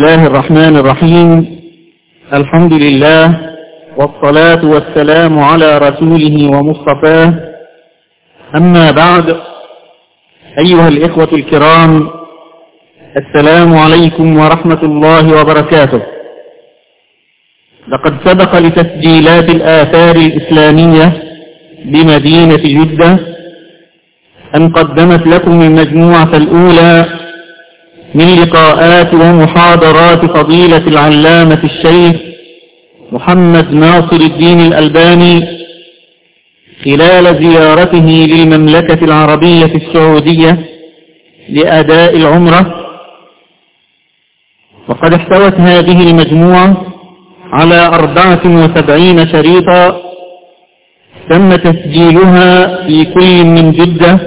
الله الرحمن الرحيم. الحمد لله والصلاة والسلام على رسوله ومصطفاه. أما بعد أيها الإخوة الكرام السلام عليكم ورحمة الله وبركاته. لقد سبق لتسجيلات الآثار الإسلامية بمدينة جدة أن قدمت لكم المجموعة الأولى من لقاءات ومحاضرات فضيلة العلامة الشيخ محمد ناصر الدين الألباني خلال زيارته للمملكة العربية السعودية لأداء العمرة وقد احتوت هذه المجموعة على أربعة وسبعين شريطا تم تسجيلها في كل من جدة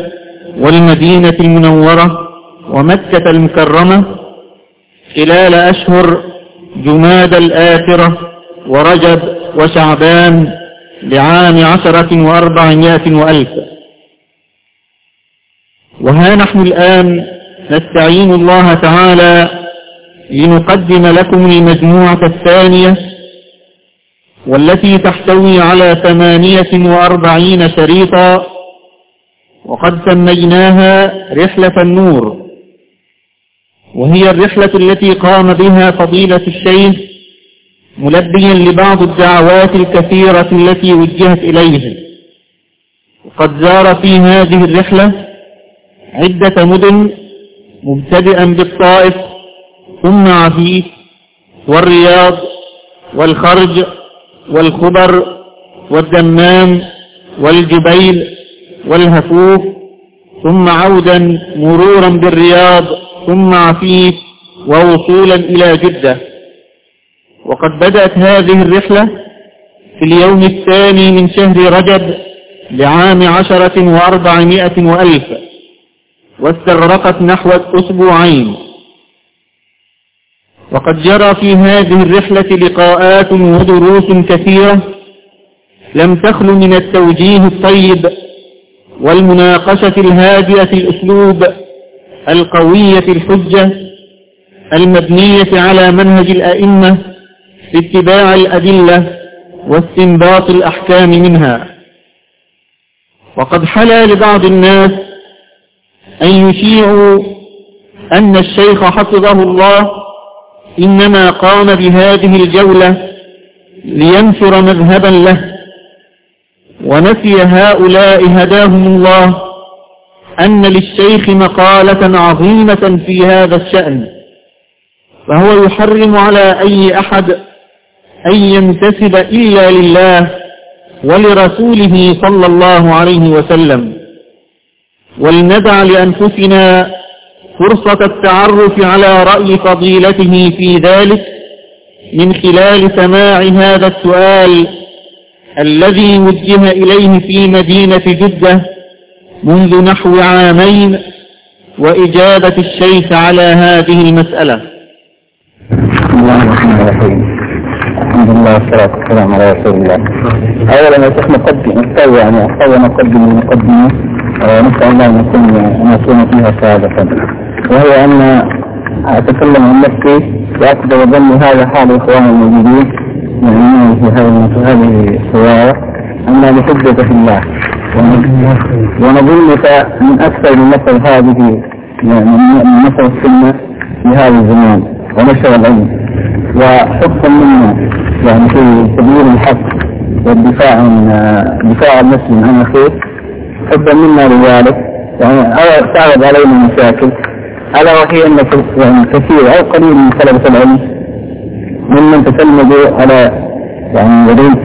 والمدينة المنورة ومكة المكرمة خلال أشهر جماد الآخرة ورجب وشعبان لعام عشرة وأربعمائة وألف. وها نحن الآن نستعين الله تعالى لنقدم لكم المجموعة الثانية والتي تحتوي على ثمانية وأربعين شريطا وقد سميناها رحلة النور. وهي الرحلة التي قام بها فضيلة الشيخ ملبيا لبعض الدعوات الكثيرة التي وجهت إليه وقد زار في هذه الرحلة عدة مدن مبتدئا بالطائف ثم عفيف والرياض والخرج والخبر والدمام والجبيل والهفوف ثم عودا مرورا بالرياض ثم عفيف ووصولا إلى جدة. وقد بدأت هذه الرحلة في اليوم الثاني من شهر رجب لعام عشرة وأربعمائة وألف واستغرقت نحو أسبوعين. وقد جرى في هذه الرحلة لقاءات ودروس كثيرة لم تخل من التوجيه الطيب والمناقشة الهادئة الأسلوب القوية الحجة المبنية على منهج الأئمة في اتباع الأدلة واستنباط الأحكام منها. وقد حلا لبعض الناس أن يشيعوا أن الشيخ حفظه الله إنما قام بهذه الجولة لينشر مذهبا له ونسي هؤلاء هداهم الله أن للشيخ مقالة عظيمة في هذا الشأن فهو يحرم على أي أحد أن ينتسب إلا لله ولرسوله صلى الله عليه وسلم. ولندع لأنفسنا فرصة التعرف على رأي فضيلته في ذلك من خلال سماع هذا السؤال الذي وجه إليه في مدينة جدة منذ نحو عامين وإجابة الشيخ على هذه المسألة. بسم الله الرحمن الرحيم. الحمد لله والصلاة والسلام على رسول الله. أولا يا شيخ نقدم نستوي يعني أحتوى نقدم المقدمة ونسأل الله أن نكون نكون فيها سعادة. وهي أن أتكلم عن نفسي وأقدر ظني هذا حال إخواني الموجودين يعني في هذه في هذه الصور أن بحجة الله. ونظنك من أكثر من مثل هذه يعني من مثل السنة في هذا الزمان ونشر العلم وحبا منا يعني في سبيل الحق والدفاع عن دفاع المسلم عن أخيه. حبا منا لذلك يعني تعرض علينا مشاكل ألا وهي أن يعني كثير أو قليل من طلبة العلم ممن تسلموا على يعني يديك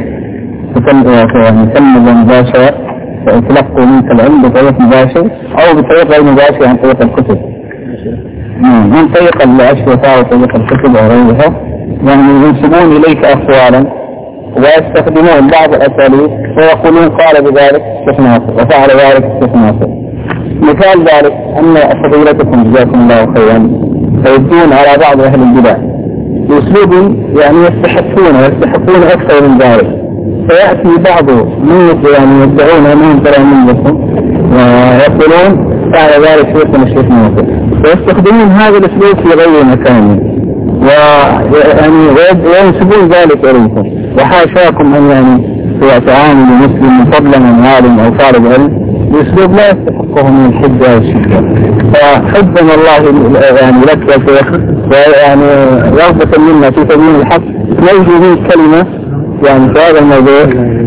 تسلموا مباشرة ويتلقوا منك العلم بطريق مباشر أو بطريق غير مباشر عن طريق الكتب. من طريق الأشرطة وطريق الكتب وغيرها. يعني ينسبون إليك أقوالا ويستخدمون بعض الأساليب ويقولون قال بذلك الشيخ ناصر وفعل ذلك الشيخ ناصر. مثال ذلك أن فضيلتكم جزاكم الله خيرا فيدون على بعض أهل البدع. بأسلوب يعني يستحقون ويستحقون أكثر من ذلك. فيأتي بعض من يعني يدعون أنهم تلاميذكم ويقولون فعل ذلك شيخنا الشيخ ناصر. ويستخدمون هذا الأسلوب في غير مكان ويعني وينسبون ذلك إليكم. وحاشاكم أن يعني تعامل مسلم فضلا من عالم أو طالب علم بأسلوب لا يستحقه من الحجة والشدة فحبنا الله يعني لك يا شيخ ويعني رغبة منا في تبيين الحق. نرجو منك كلمة. يعني في هذا الموضوع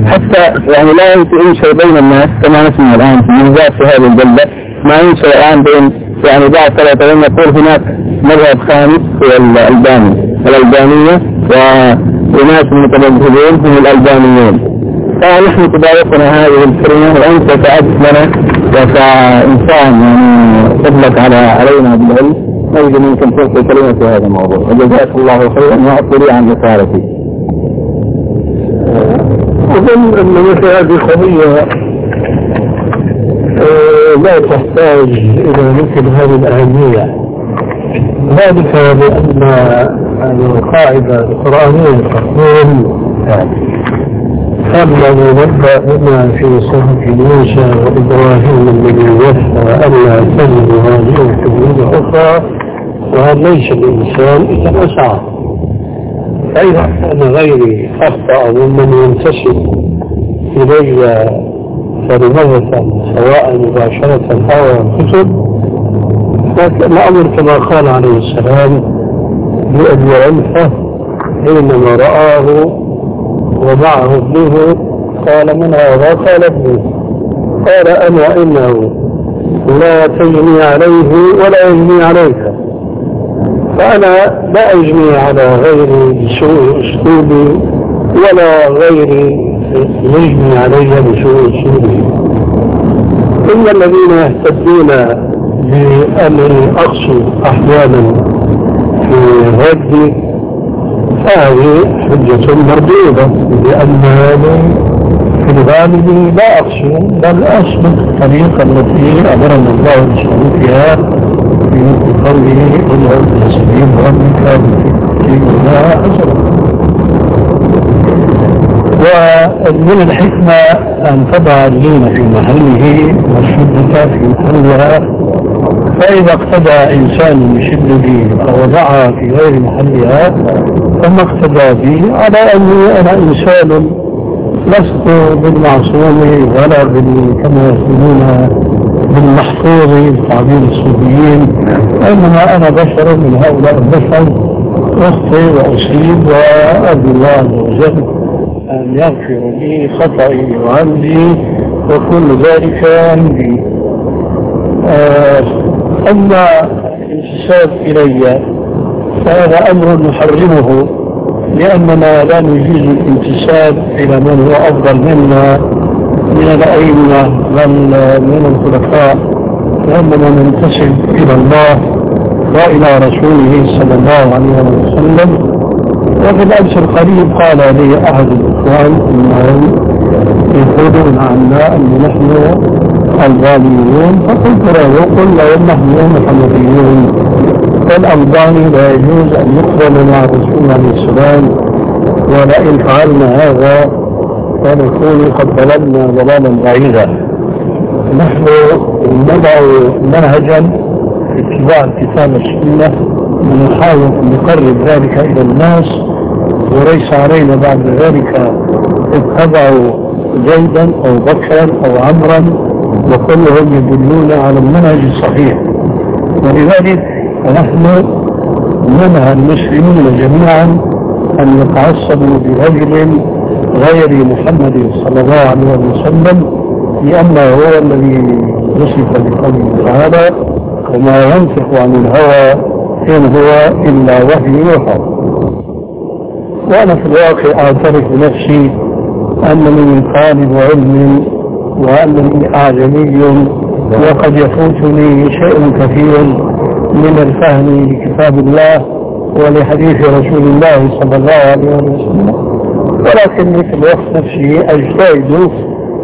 حتى يعني لا ينشأ بين الناس كما نسمع الآن من ذات في هذه البلدة ما ينشأ الآن بين يعني ثلاثة يوم يقول هناك مذهب خامس هو الألباني الألبانية وناس المتمذهبين هم الألبانيين فنحن تضايقنا هذه الكلمة وأنت تعبت لنا وكإنسان يعني فضلك على علينا بالعلم. نرجو منكم تلقي كلمة في هذا الموضوع. وجزاك الله خيرا وأعطي عن رسالتي أظن أن مثل هذه القضية آه، لا تحتاج إلى مثل هذه الأهمية. ذلك لأن القاعدة القرآنية تقول قبل نبدأ بما في صحف موسى وإبراهيم الذي وفى ألا تجد هذه الحدود أخرى وهذا ليس الإنسان إذا أسعى. فإذا كان غيري أخطأ ممن ينتسب إلي كلمة سواء مباشرة أو الكتب الأمر كما قال عليه السلام بأبي عنفة حينما رآه ومعه ابنه قال من هذا؟ قال ابنه. قال أنا إنه لا تجني عليه ولا يجني عليك. فأنا لا أجني على غيري بسوء أسلوبي ولا غيري يجني علي بسوء أسلوبي. إن الذين يهتدون بأمر أقصد أحيانا في ردي هذه حجة مردودة لأن في الغالب لا أقصد بل أسلك الطريقة التي أمرنا الله بسلوكها سبيل ربك ومن الحكمة أن تضع الدين في محله والشدة في محلها فإذا اقتدى إنسان بشدة وضعها في غير محلها فما اقتدى به على أني أنا إنسان لست بالمعصوم ولا كما يقولون بالمحفوظ تعبير الصوفيين. وإنما أنا بشر من هؤلاء البشر أخطئ وأصيب وأرجو الله عز وجل أن يغفر لي خطئي وعمدي وكل ذلك عندي. آه أما الانتساب إلي فهذا أمر نحرمه لأننا لا نجيز الانتساب إلى من هو أفضل منا. من الأئمة من الخلفاء وإنما ننتسب إلى الله وإلى رسوله صلى الله عليه وسلم. وفي الأمس القريب قال لي أحد الإخوان أنهم يقولون عنا أن نحن الغاليون. فقلت له قل لهم نحن محمديون. فالألباني لا يجوز أن يقبل مع الرسول عليه السلام ولئن فعلنا هذا فنكون قد ضللنا ضلالا بعيدا نحن نضع منهجا اتباع الكتاب والسنة ونحاول أن نقرب ذلك إلى الناس وليس علينا بعد ذلك اتبعوا زيدا أو بكرا أو عمرا وكلهم يدلون على المنهج الصحيح. ولذلك نحن ننهى المسلمين جميعا أن يتعصبوا برجل غير محمد صلى الله عليه وسلم لأنه هو الذي وصف بقوله تعالى وما ينطق عن الهوى إن هو إلا وحي يوحى. وأنا في الواقع أعترف بنفسي أنني طالب علم وأنني أعجمي وقد يفوتني شيء كثير من الفهم لكتاب الله ولحديث رسول الله صلى الله عليه وسلم. ولكني في الوقت نفسه أجتهد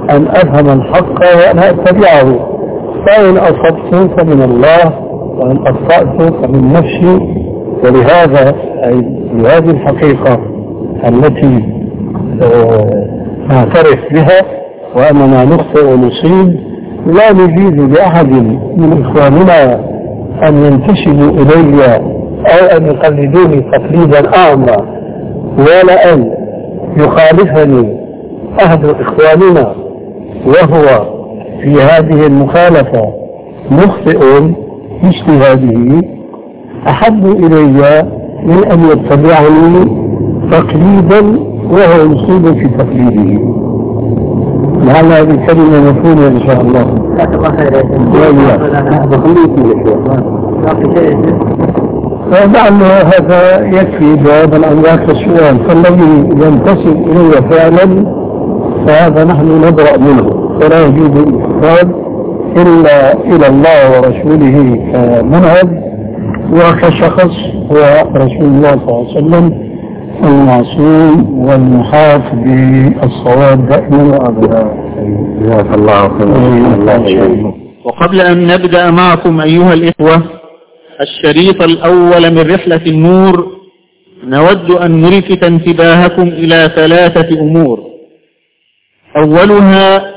أن أفهم الحق وأن أتبعه فإن أصبت فمن الله وإن أخطأت فمن نفسي ولهذا أي بهذه الحقيقة التي آه، أعترف بها وأننا نخطئ ونصيب لا نجيز لأحد من إخواننا أن ينتسبوا إلي أو أن يقلدوني تقليدا أعمى ولا أن يخالفني أحد إخواننا وهو في هذه المخالفة مخطئ هذه أحب إلي من أن يتبعني تقليدا وهو مصيب في تقليده. لعل هذه الكلمة مفهومة إن شاء الله. جزاك الله خير. فلعل هذا يكفي جوابا عن ذاك السؤال فالذي ينتسب إليه فعلا فهذا نحن نبرأ منه فلا يجوز الإفراد إلا إلى الله ورسوله كمنهج وكشخص هو رسول الله صلى الله عليه وسلم المعصوم والمحاط بالصواب دائما وابدا. جزاك الله خيرا. وقبل أن نبدأ معكم أيها الإخوة الشريط الأول من رحلة النور نود أن نلفت انتباهكم إلى ثلاثة أمور. أولها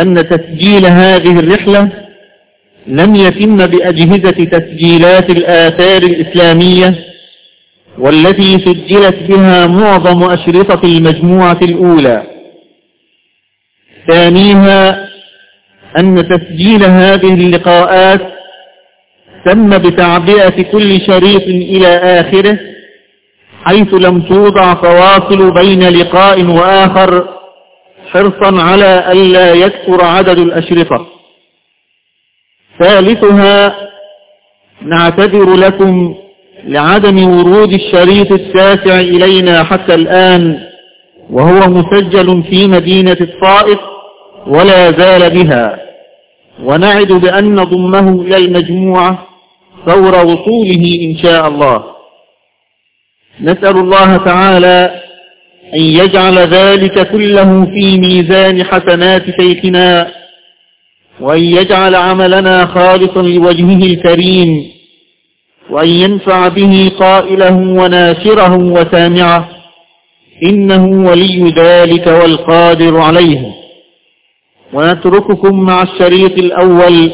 أن تسجيل هذه الرحلة لم يتم بأجهزة تسجيلات الآثار الإسلامية والتي سجلت بها معظم أشرطة المجموعة الأولى. ثانيها أن تسجيل هذه اللقاءات تم بتعبئة كل شريط إلى آخره حيث لم توضع فواصل بين لقاء وآخر حرصا على ألا يكثر عدد الأشرطة. ثالثها نعتذر لكم لعدم ورود الشريط التاسع إلينا حتى الآن وهو مسجل في مدينة الطائف ولا زال بها. ونعد بأن نضمه إلى المجموعة. فور وصوله إن شاء الله. نسأل الله تعالى أن يجعل ذلك كله في ميزان حسنات شيخنا وأن يجعل عملنا خالصا لوجهه الكريم وأن ينفع به قائله وناشره وسامعه إنه ولي ذلك والقادر عليه. ونترككم مع الشريط الأول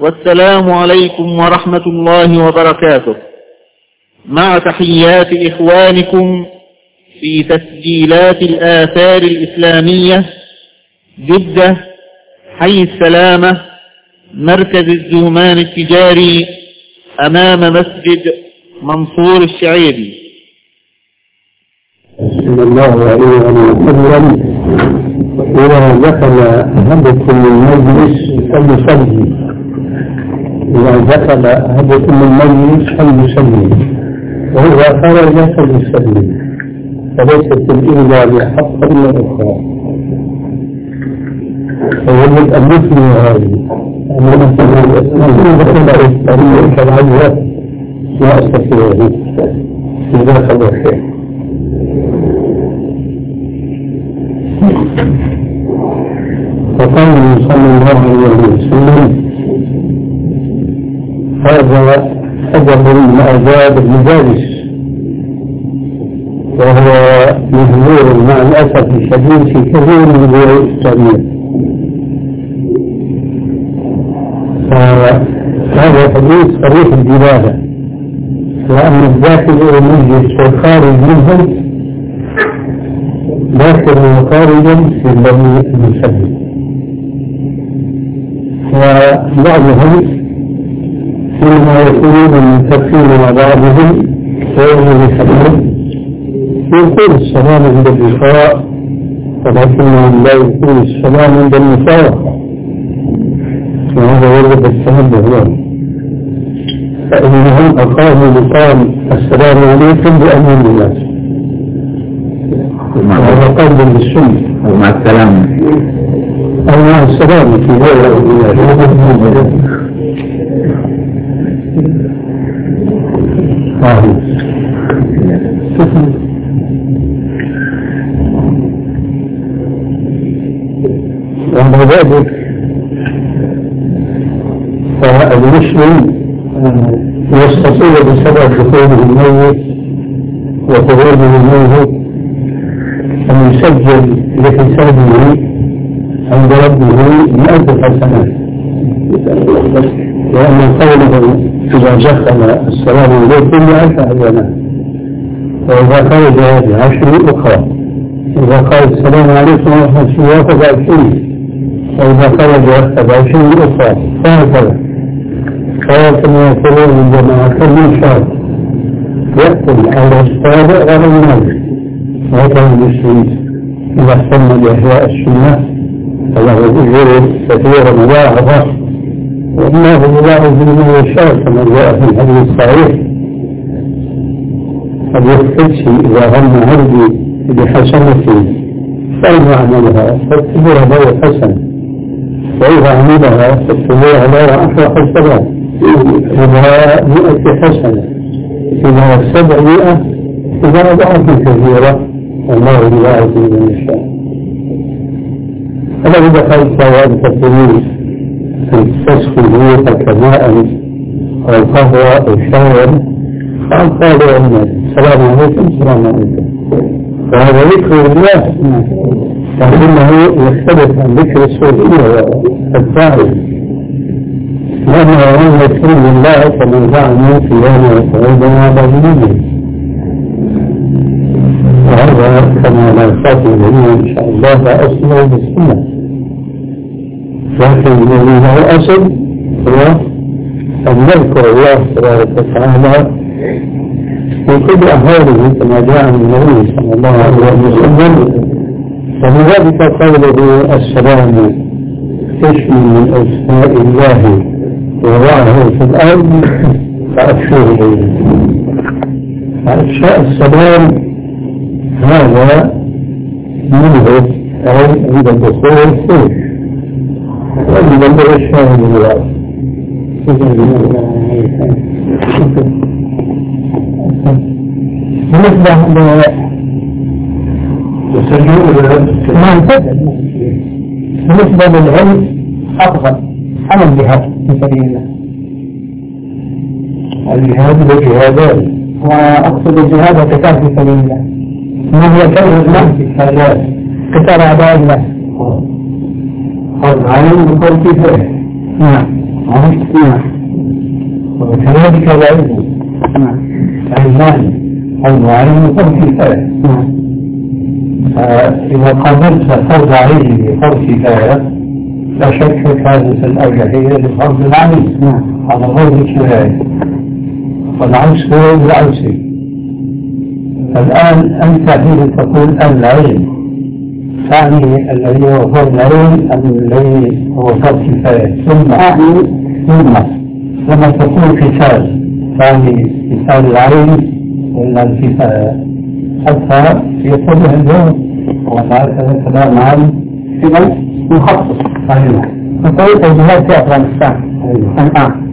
والسلام عليكم ورحمة الله وبركاته. مع تحيات إخوانكم في تسجيلات الآثار الإسلامية جدة حي السلامة مركز الزومان التجاري أمام مسجد منصور الشعيبي. صلى الله عليه وسلم. إذا دخل أحدكم المجلس فليصلي. إذا دخل أحدكم المجلس فليصلي وإذا خرج فليصلي فليست الإولى بحق من الأخرى فيجب أن نثني هذه أن دخل الطريق كالعجوة لا أستطيع جزاك الله خير وقال صلى الله عليه وسلم هذا أدب من آداب المجالس. وهو مهجور مع الأسف الشديد في كثير من الدول الإسلامية فهذا حديث صريح الدلالة وأن الداخل إلى والخارج منه داخل وخارجا في الذي المسلم وبعضهم فيما يكونون من تفسير بعضهم ويوم الحديث يقول السلام عند اللقاء ولكنهم لا يقول السلام عند المفارقة وهذا يجب التنبه له فإنهم أقاموا مقام السلام عليكم بأمن الناس وهذا قول بالسنة. ومع السلامة. أو مع السلامة في وعند ذلك. فالمسلم يستطيع بسبب دخوله الميت وخروجه الميت أن يسجل لحسابه عند ربه مئة حسنات لأن قوله إذا دخل السلام عليكم بعشر أيام وإذا خرج بعشر أخرى. إذا قال السلام عليكم ورحمة الله فبعشرين وإذا خرج بعشرين أخرى. فهكذا. كما يقولون الجماعة كل شهر يقتل على السابع غير المنازل وهكذا المسلمين إذا اهتم بإحياء السنة فله أجور كثيرة ملاحظة والله يلاحظ من يشاء كما جاء في الحديث الصحيح. قد يفتش إذا غم هربي بحسنة فإن يعملها فاكتبها له حسنة وإذا عملها فاكتبوها له عشر حسنات إذا مئة حسنة. إذا سبعمائة إذا أضعاف كثيرة. والله يلاحظ من يشاء فلو دخلت وأنت تريد أن تسخن بيتك ماء أو قهوة أو شاي فأنت السلام عليكم السلام عليكم. وهذا ذكر الله. لكنه يختلف عن ذكر السورية والفاعل لأنه يوم يذكر الله كمن زعموا قياما وقعودا ذنوبهم وهذا كما لا يخاف الجميع إن شاء الله فأصله بالسنة. لكن الذي له أصل هو أن نذكر الله تبارك وتعالى في كل أحواله كما جاء عن النبي صلى الله عليه وسلم. ولذلك قوله السلام اسم من أسماء الله وضعه في الأرض فأكثر إليه. فأفشاء السلام هذا منه أي عند الدخول فيه. بالنسبة للعلم أفضل أم الجهاد في سبيل الله. الجهاد بالجهادان وأقصد الجهاد والقتال في سبيل الله ما هي كلمة الله قتال أعداء الله. العلم بكل كفاية نعم نعم وكذلك العلم نعم المال المعلم بكل كفاية نعم فإذا قابلت فرض عليه بفرض كفاية لا شك كانت الأرجحية لفرض العلم نعم على فرض الكفاية والعكس هو بالعكس الآن أنت حين تقول العلم ثاني الذي هو فرض العين الذي هو فرض كفاية ثم ثم لما تكون كتاب ثاني كتاب العين ولا الكفاية حتى يكون عنده وهذا كلام عام إذا مخصص. أيوه فطريقة الجهاد في أفغانستان. الآن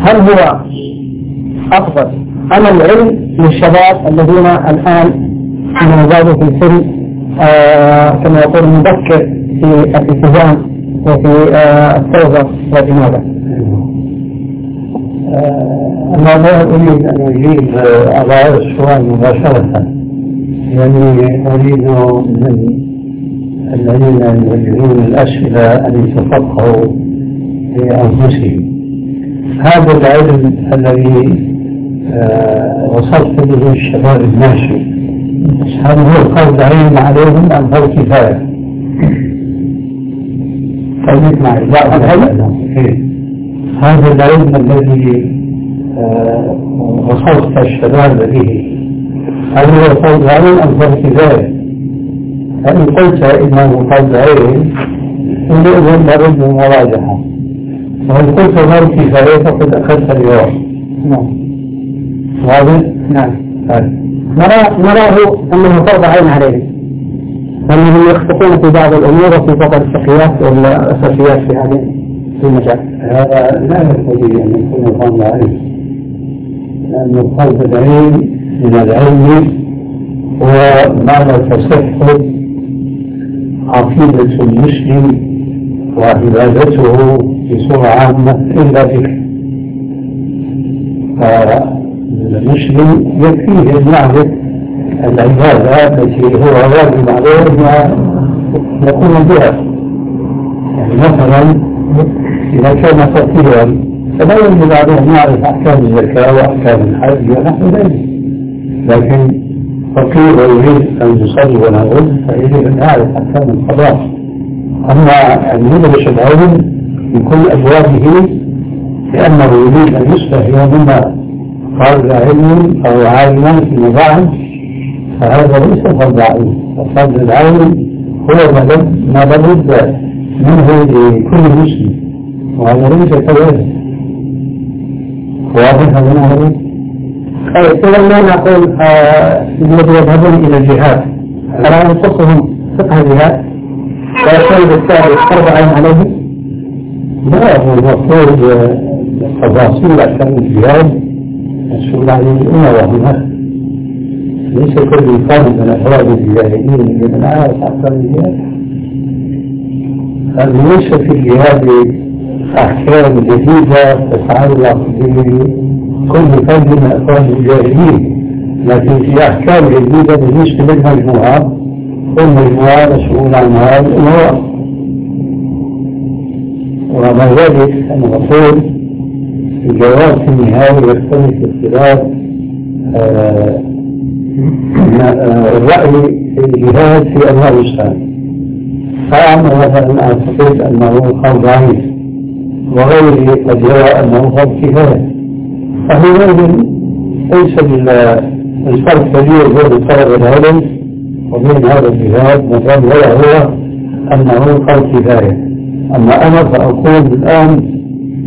هل هو أفضل أم العلم للشباب الذين الآن زادوا في السن آه، كما يقول مبكر في الالتزام وفي آه، التوبة والإنابة. آه، أنا لا أريد أن أجيب على السؤال مباشرة. يعني أريد من الذين يوجهون الأسئلة أن يتفقهوا في أنفسهم. هذا العلم الذي وصلت به الشباب الناشئ هل هو فرض عين عليهم أم فرض كفاية؟ خليك معي هذا العلم الذي آه، وصلت الشباب به. هل هو فرض عين أم فرض كفاية؟ فإن قلت إنه فرض عين لابد من مراجعة. وإن قلت فرض كفاية فقد أخذت اليوم نعم. واضح؟ نعم. نرى نراه أنه فرض عين عليهم أنهم يخطئون في بعض الأمور وفي فقط الشقيات والأساسيات في هذه المجال. هذا لا ينبغي أن يكون فرض عين لأن فرض العين من العلم هو ما لا تصح عقيدة المسلم وعبادته بصورة عامة إلا به المسلم يكفيه المعرفة العبادة التي هو واجب عليه يقوم بها يعني مثلا إذا كان فقيرا فلا يجب عليه أن يعرف أحكام الزكاة وأحكام الحج ونحو ذلك. لكن فقير ويريد أن يصلي ولا يرد فيجب أن يعرف أحكام القضاء. أما أن يدرس العلم من كل أبوابه لأنه يريد أن يصبح يومنا فرد علم أو عالما في مباعث فهذا ليس فرد علم فرد العلم هو ما لابد منه لكل مسلم وهذا ليس كذلك. واضح هذا إذا ما نقول الذي يذهبون إلى الجهاد فلا ينقصهم فقه الجهاد ويكون بالتالي فرض عين عليهم لا هو المفروض تفاصيل أحكام الجهاد. مسؤول عن الأمة وهنا ليس كل فرد من أفراد الجاهلين من عارف أحكام الجهاد ليس في الجهاد أحكام جديدة تتعلق بكل فرد من أفراد الجاهلين. لكن في أحكام جديدة بالنسبة للمجموعة والمجموعة مسؤول عن هذه الأمور. ومع ذلك أنا أقول الجواب في النهاية يختلف اختلاف آه، الرأي في الجهاد في أنواع الإسلام فأنا مثلا أعتقد أنه فرض عين وغيره قد يرى أنه فرض كفاية فحينئذ ليس الفرق كبير بين طلب العلم وبين هذا الجهاد مثلا ولا هو أنه فرض كفاية أما أنا فأقول الآن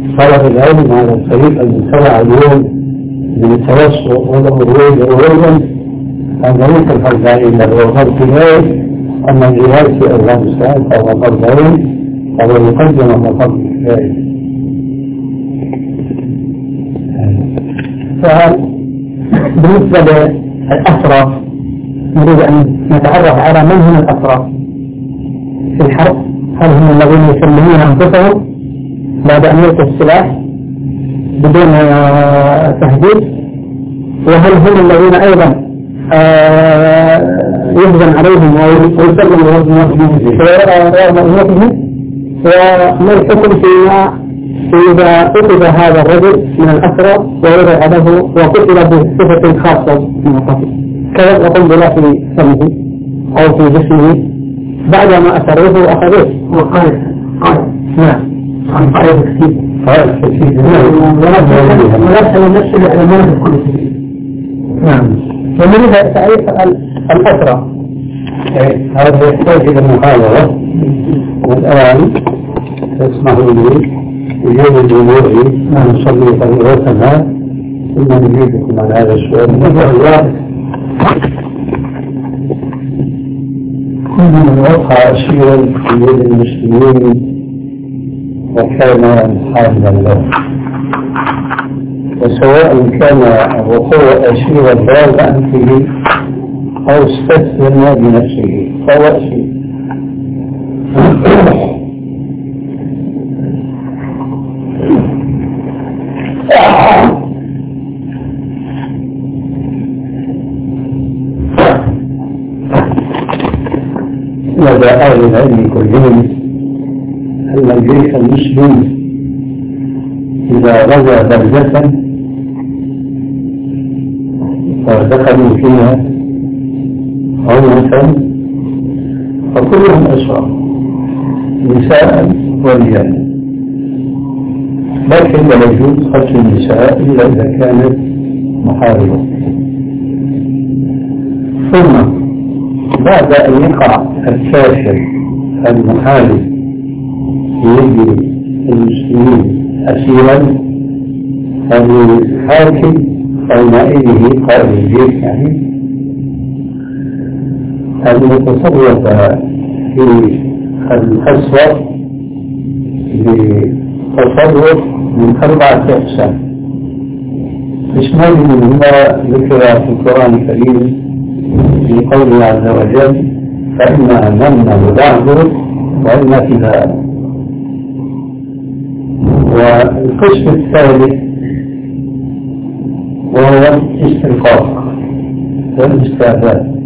طلب العلم على الطريق المتبع اليوم من ليس الفرض عين بل هو فرض كفاية أما الجهاد في أفغانستان فهو فرض عين فهو يقدم على فرض كفاية سؤال بالنسبة للأسرى نريد أن نتعرف على من هم الأسرى في الحرب؟ هل هم الذين يسلمون أنفسهم؟ بعد أن يلقوا السلاح بدون تهديد. وهل هم الذين أيضا آه، يهزم عليهم ويسلم مأمورهم وما الحكم فيما إذا أخذ هذا الرجل من الأسرى ووضع له وقتل بصفة خاصة من القتل؟ كوضع قنبلة في فمه أو في جسمه بعدما أسروه وأخذوه وقال قال. نعم. نعم ومن تعريف الأسرى هذا يحتاج إلى محاضرة والآن تسمحوا لي يجيب الجمهور ما نصلي فريضتنا ثم نجيبكم على هذا السؤال الله كل من وقع أسيرا في يد المسلمين وكان حاملا له. وسواء كان الوقوع أسيرا بالغا فيه أو استسلم بنفسه فهو أسير لدى أهل العلم كلهم أن الجيش المسلم إذا غزا بلدة ودخلوا فيها عمرة فكلهم أسرى نساء ورجالا لكن لا يجوز قتل النساء إلا إذا كانت محاربة. ثم بعد أن يقع الكافر المحارب يد المسلمين أسيرا فالحاكم حينئذ قائد الجيش يعني. أن يتصرف في القسوة بتصرف من أربعة أقسام. اسمان منهما ذكر في القرآن الكريم في قوله عز وجل فإما من بعد وإما كذا والقسم الثالث وهو الاسترقاق والاستعداد.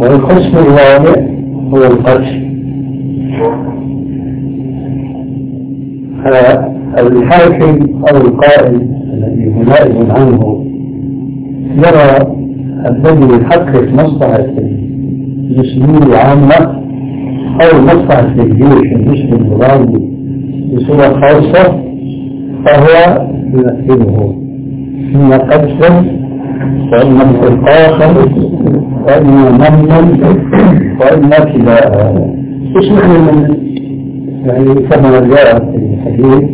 والقسم الرابع هو القتل الحاكم أو القائد الذي هو نائب عنه يرى الذي يحقق مصلحة المسلمين العامة أو مصلحة الجيش المسلم الغالي. بصورة خاصة فهو ينفذه. إما قتلا وإما استيقاظا وإما منا وإما كذا إيش معنى من يعني كما جاء في الحديث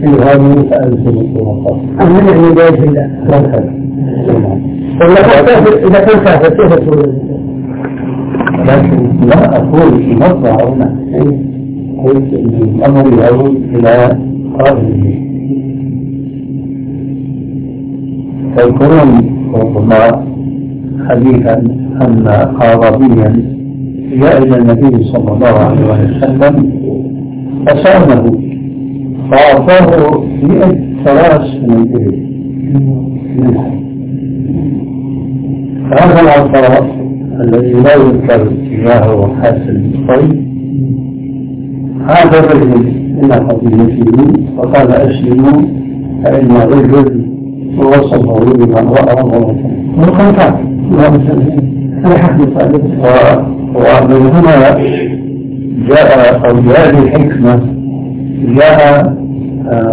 في هذه فأنتم الطرقات أما يعني بوجه الله. إذا كان كافر كيف تقول؟ لكن لا أقول في مصنع هنا. أن الأمر يعود إلى قائله فيكون ربما حديثا أن أعرابيا جاء إلى النبي صلى الله عليه وسلم فسأله فأعطاه مئة ثلاث من الإبل. فهذا العطاء الذي لا يذكر تجاهه حاسن الطيب هذا الرجل من قبيلته وقال أسلموا فإن الرجل ووصفه بمن رأى وقال حكم ومن هنا جاء أو بهذه الحكمة جاء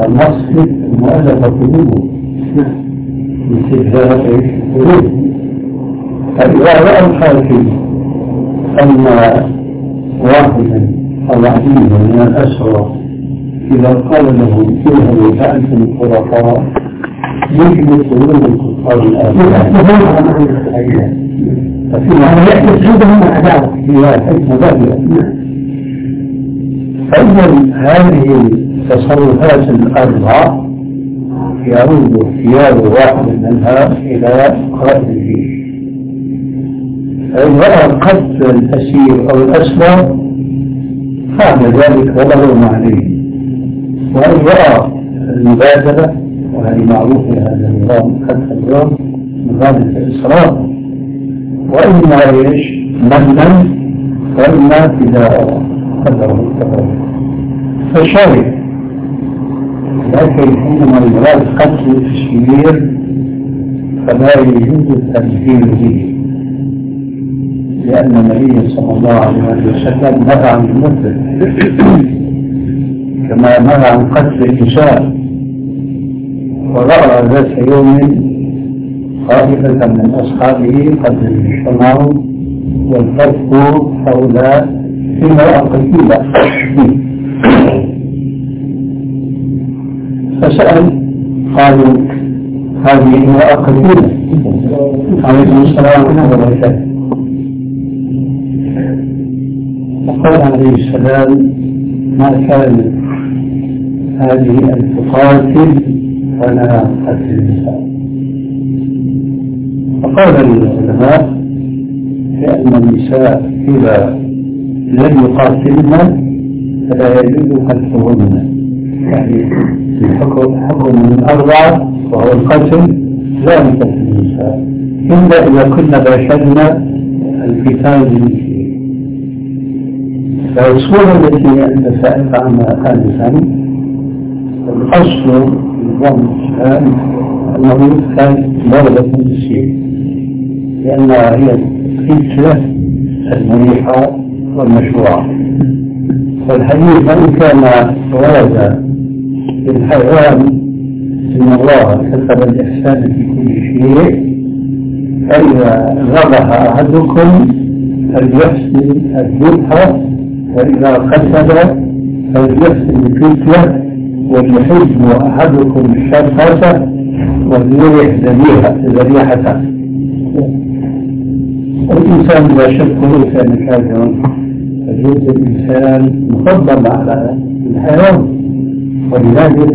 مصرف مؤلفة قلوبه مثل هذا القلوب فإذا رأى الحاكم أن واحدا عديدا من الأسرى إذا قال له اذهبوا فأنتم الخلفاء يجب قلوب الكفار الآخرين عداوة فيها حكمة فإذا هذه التصرفات الأربعة يعود اختيار واحد منها إلى قائد الجيش فإن رأى قتل الأسير أو الأسرى فعل ذلك وله عليه. وإن رأى المبادرة وهذه معروفة هذا النظام حتى اليوم نظام الإسراف. وإما إيش؟ منا وإما إذا قدره التفرد فشرب لكن حينما يراد قتل التشهير فلا يجوز التنفيذ به. لأن النبي صلى الله عليه وسلم نهى عن المثل كما نهى عن قتل النساء ورأى ذات يوم طائفة من أصحابه قد اجتمعوا والفرق حول امرأة قتيلة فسأل قالوا هذه امرأة قتيلة عليكم السلام الله. فقال عليه السلام ما كان هذه أن تقاتل ولا قتل النساء فقال العلماء بأن النساء إذا لم يقاتلن فلا يجوز قتلهن. يعني الحكم حكم من أربعة وهو القتل لا يقتل النساء. إلا إذا كنا باشرنا القتال فالصورة التي أنت سألت عنها آنفا الأصل الإسلام أنه كان ضربة بالسيف لأنها هي الفتنة المريحة والمشروعة. فالحديث وإن كان ورد بالحيوان إن الله كتب الإحسان في كل شيء فإذا ذبح أحدكم فليحسن الذبح وإذا قتل فليحسن الفتنة وليحب أحدكم الشرفة وليرح ذبيحته الإنسان لا شك له كان كافرا فجوز الإنسان مفضل على الحيوان. ولذلك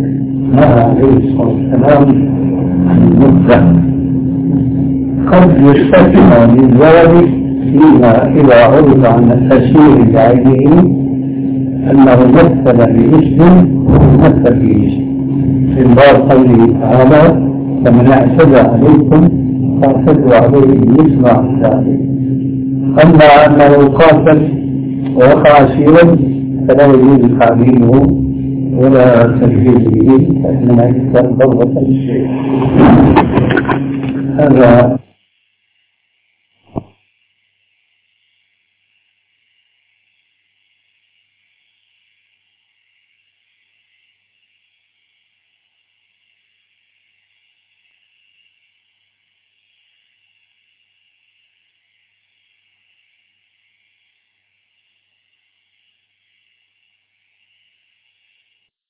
نهى عليه الصلاة والسلام عن المدة. قد يستثنى من ذلك فيما إذا عرض عن الأسير بعينه أنه مثل بإسم مثل بإسم. في باب قوله تعالى فمن أعتدى عليكم فأعتدوا عليه بمثل ما عليه أما أنه قاتل ووقع أسيرا فلا يجوز تعليمه ولا به فإنما يكون ضربة للشيء هذا